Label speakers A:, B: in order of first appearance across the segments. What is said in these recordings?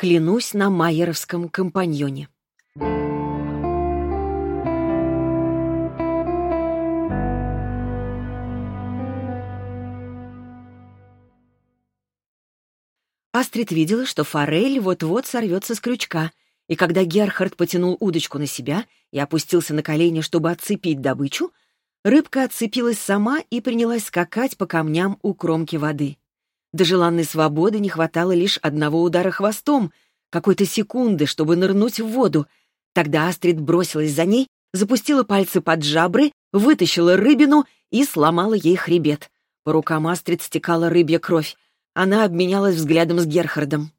A: Клянусь на майеровском компаньоне. Астрид видела, что форель вот-вот сорвется с крючка, и когда Герхард потянул удочку на себя и опустился на колени, чтобы отцепить добычу, рыбка отцепилась сама и принялась скакать по камням у кромки воды. До желанной свободы не хватало лишь одного удара хвостом, какой-то секунды, чтобы нырнуть в воду. Тогда Астрид бросилась за ней, запустила пальцы под жабры, вытащила рыбину и сломала ей хребет. По рукам Астрид стекала рыбья кровь. Она обменялась взглядом с Герхардом.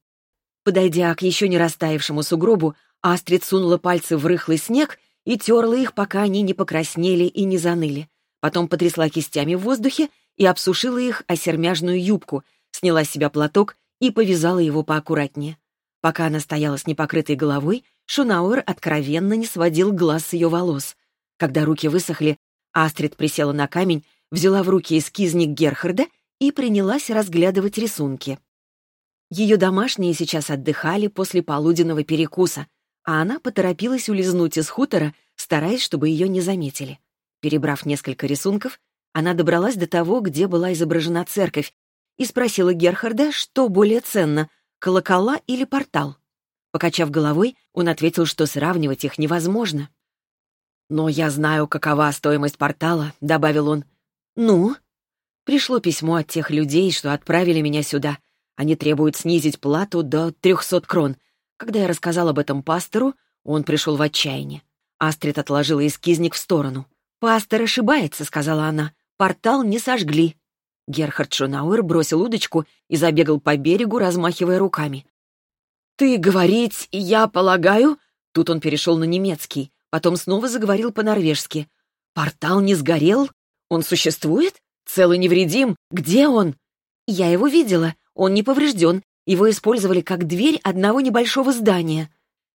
A: Подойдя к еще не растаявшему сугробу, Астрид сунула пальцы в рыхлый снег и терла их, пока они не покраснели и не заныли. Потом потрясла кистями в воздухе и обсушила их о сермяжную юбку, сняла с себя платок и повязала его поаккуратнее. Пока она стояла с непокрытой головой, Шунауэр откровенно не сводил глаз с ее волос. Когда руки высохли, Астрид присела на камень, взяла в руки эскизник Герхарда и принялась разглядывать рисунки. Ее домашние сейчас отдыхали после полуденного перекуса, а она поторопилась улизнуть из хутора, стараясь, чтобы ее не заметили. Перебрав несколько рисунков, она добралась до того, где была изображена церковь, и спросила Герхарда, что более ценно — колокола или портал. Покачав головой, он ответил, что сравнивать их невозможно. «Но я знаю, какова стоимость портала», — добавил он. «Ну?» Пришло письмо от тех людей, что отправили меня сюда. Они требуют снизить плату до трехсот крон. Когда я рассказал об этом пастору, он пришел в отчаяние. Астрид отложила эскизник в сторону. «Пастор ошибается», — сказала она. «Портал не сожгли». Герхард Шунауэр бросил удочку и забегал по берегу, размахивая руками. «Ты говорить, я полагаю...» Тут он перешел на немецкий, потом снова заговорил по-норвежски. «Портал не сгорел? Он существует? Целый невредим? Где он?» «Я его видела. Он не поврежден. Его использовали как дверь одного небольшого здания».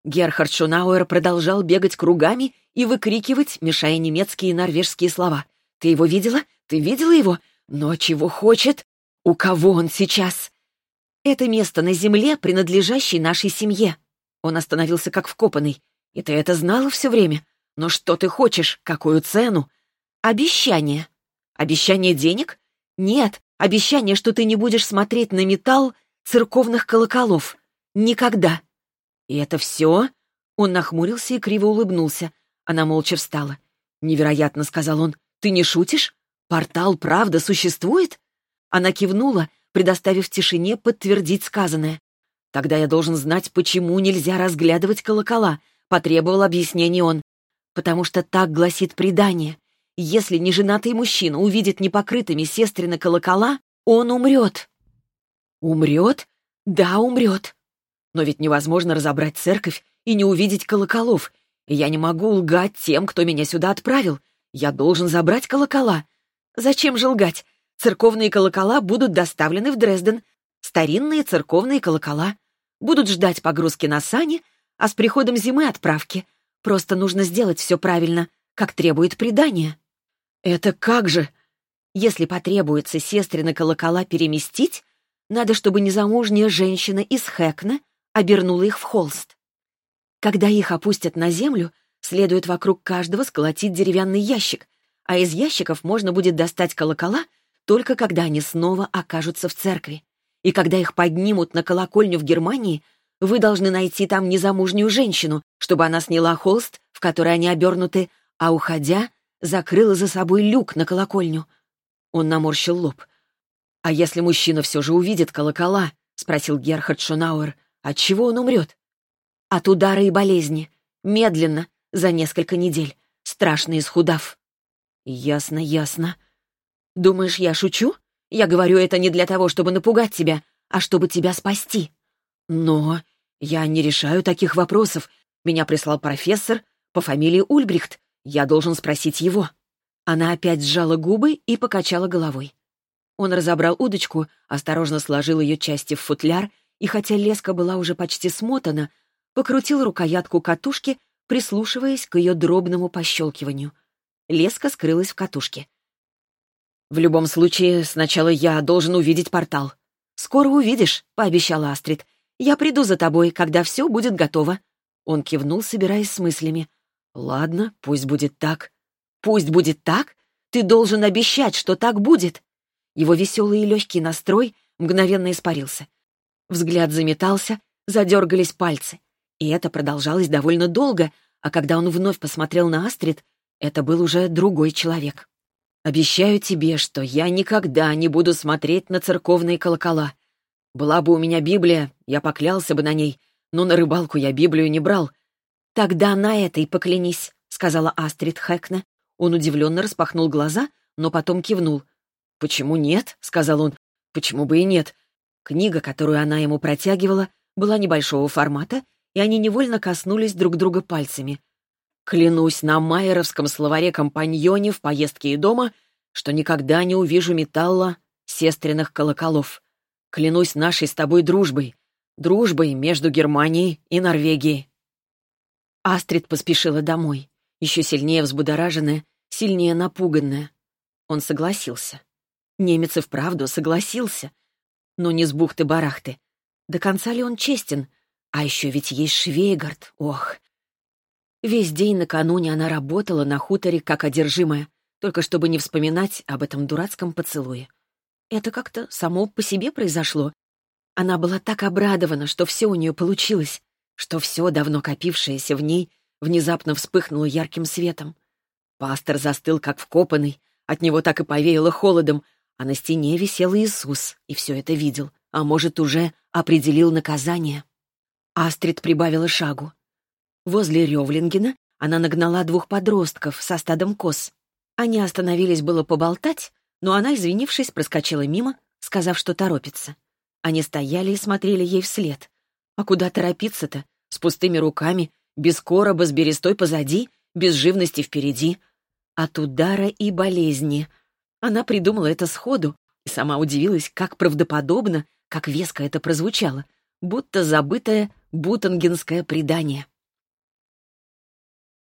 A: Герхард Шунауэр продолжал бегать кругами и выкрикивать, мешая немецкие и норвежские слова. «Ты его видела? Ты видела его? Но чего хочет? У кого он сейчас?» Это место на земле, принадлежащей нашей семье. Он остановился как вкопанный. И ты это знала все время? Но что ты хочешь? Какую цену? Обещание. Обещание денег? Нет, обещание, что ты не будешь смотреть на металл церковных колоколов. Никогда. И это все? Он нахмурился и криво улыбнулся. Она молча встала. «Невероятно», — сказал он. «Ты не шутишь? Портал правда существует?» Она кивнула, предоставив тишине подтвердить сказанное. «Тогда я должен знать, почему нельзя разглядывать колокола», — потребовал объяснений он. «Потому что так гласит предание. Если неженатый мужчина увидит непокрытыми сестрины колокола, он умрет». «Умрет? Да, умрет. Но ведь невозможно разобрать церковь и не увидеть колоколов. Я не могу лгать тем, кто меня сюда отправил. Я должен забрать колокола. Зачем же лгать? Церковные колокола будут доставлены в Дрезден. Старинные церковные колокола. Будут ждать погрузки на сани, а с приходом зимы отправки. Просто нужно сделать все правильно, как требует предание. Это как же? Если потребуется сестрины колокола переместить, надо, чтобы незамужняя женщина из Хэкна обернула их в холст. Когда их опустят на землю, следует вокруг каждого сколотить деревянный ящик, а из ящиков можно будет достать колокола — только когда они снова окажутся в церкви. И когда их поднимут на колокольню в Германии, вы должны найти там незамужнюю женщину, чтобы она сняла холст, в который они обернуты, а, уходя, закрыла за собой люк на колокольню. Он наморщил лоб. «А если мужчина все же увидит колокола?» — спросил Герхард Шунауэр. «От чего он умрет?» «От удара и болезни. Медленно, за несколько недель, страшно исхудав». «Ясно, ясно», Думаешь, я шучу? Я говорю это не для того, чтобы напугать тебя, а чтобы тебя спасти. Но я не решаю таких вопросов. Меня прислал профессор по фамилии Ульбрихт. Я должен спросить его». Она опять сжала губы и покачала головой. Он разобрал удочку, осторожно сложил ее части в футляр, и хотя леска была уже почти смотана, покрутил рукоятку катушки, прислушиваясь к ее дробному пощелкиванию. Леска скрылась в катушке. В любом случае, сначала я должен увидеть портал. «Скоро увидишь», — пообещала Астрид. Я приду за тобой, когда все будет готово». Он кивнул, собираясь с мыслями. «Ладно, пусть будет так». «Пусть будет так? Ты должен обещать, что так будет». Его веселый и легкий настрой мгновенно испарился. Взгляд заметался, задергались пальцы. И это продолжалось довольно долго, а когда он вновь посмотрел на Астрид, это был уже другой человек. «Обещаю тебе, что я никогда не буду смотреть на церковные колокола. Была бы у меня Библия, я поклялся бы на ней, но на рыбалку я Библию не брал. Тогда на этой поклянись», — сказала Астрид Хэкне. Он удивленно распахнул глаза, но потом кивнул. «Почему нет?» — сказал он. «Почему бы и нет?» Книга, которую она ему протягивала, была небольшого формата, и они невольно коснулись друг друга пальцами. Клянусь на майеровском словаре компаньоне в поездке и дома, что никогда не увижу металла сестренных колоколов. Клянусь нашей с тобой дружбой, дружбой между Германией и Норвегией. Астрид поспешила домой, еще сильнее взбудораженная, сильнее напуганная. Он согласился. Немец и вправду согласился. Но не с бухты-барахты. До конца ли он честен? А еще ведь есть Швейгард, ох. Весь день накануне она работала на хуторе как одержимая, только чтобы не вспоминать об этом дурацком поцелуе. Это как-то само по себе произошло. Она была так обрадована, что все у нее получилось, что все давно копившееся в ней внезапно вспыхнуло ярким светом. Пастор застыл как вкопанный, от него так и повеяло холодом, а на стене висел Иисус и все это видел, а может, уже определил наказание. Астрид прибавила шагу. Возле Ревлингена она нагнала двух подростков со стадом коз. Они остановились было поболтать, но она, извинившись, проскочила мимо, сказав, что торопится. Они стояли и смотрели ей вслед. А куда торопиться-то? С пустыми руками, без короба, с берестой позади, без живности впереди. От удара и болезни. Она придумала это сходу и сама удивилась, как правдоподобно, как веско это прозвучало, будто забытое бутангенское предание.